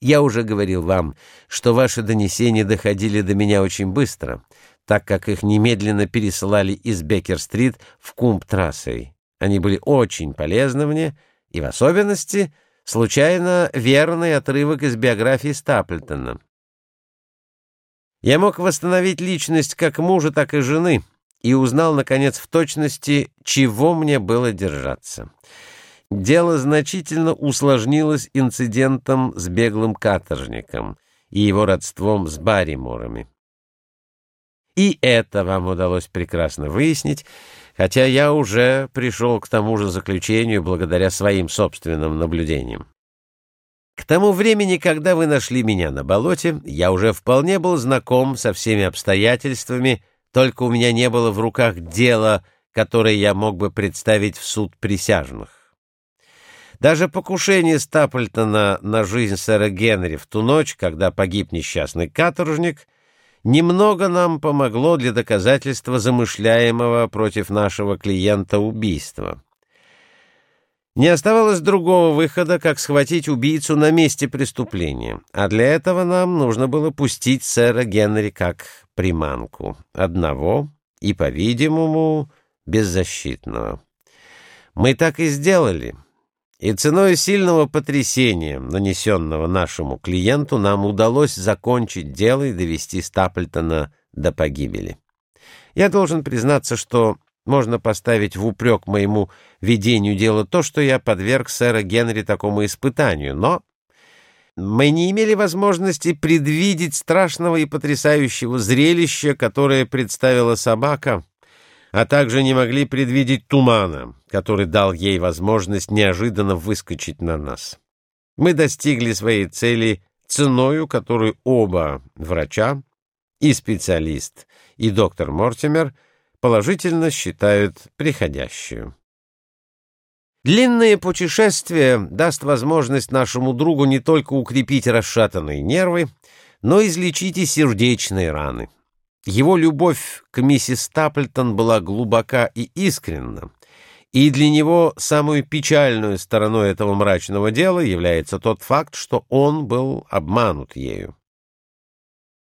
Я уже говорил вам, что ваши донесения доходили до меня очень быстро, так как их немедленно пересылали из Беккер-стрит в Кумб-трассой. Они были очень полезны мне, и в особенности случайно верный отрывок из биографии Стаплтона. Я мог восстановить личность как мужа, так и жены, и узнал, наконец, в точности, чего мне было держаться. Дело значительно усложнилось инцидентом с беглым каторжником и его родством с Барриморами. И это вам удалось прекрасно выяснить, хотя я уже пришел к тому же заключению благодаря своим собственным наблюдениям. К тому времени, когда вы нашли меня на болоте, я уже вполне был знаком со всеми обстоятельствами, только у меня не было в руках дела, которое я мог бы представить в суд присяжных. Даже покушение Стаплтона на жизнь сэра Генри в ту ночь, когда погиб несчастный каторжник, немного нам помогло для доказательства замышляемого против нашего клиента убийства. Не оставалось другого выхода, как схватить убийцу на месте преступления, а для этого нам нужно было пустить сэра Генри как приманку, одного и, по-видимому, беззащитного. Мы так и сделали, и ценой сильного потрясения, нанесенного нашему клиенту, нам удалось закончить дело и довести Стаплтона до погибели. Я должен признаться, что можно поставить в упрек моему ведению дела то, что я подверг сэра Генри такому испытанию, но мы не имели возможности предвидеть страшного и потрясающего зрелища, которое представила собака, а также не могли предвидеть тумана, который дал ей возможность неожиданно выскочить на нас. Мы достигли своей цели ценою, которую оба врача, и специалист, и доктор Мортимер — положительно считают приходящую. Длинное путешествие даст возможность нашему другу не только укрепить расшатанные нервы, но излечить и сердечные раны. Его любовь к миссис Стаплтон была глубока и искренна, и для него самой печальной стороной этого мрачного дела является тот факт, что он был обманут ею.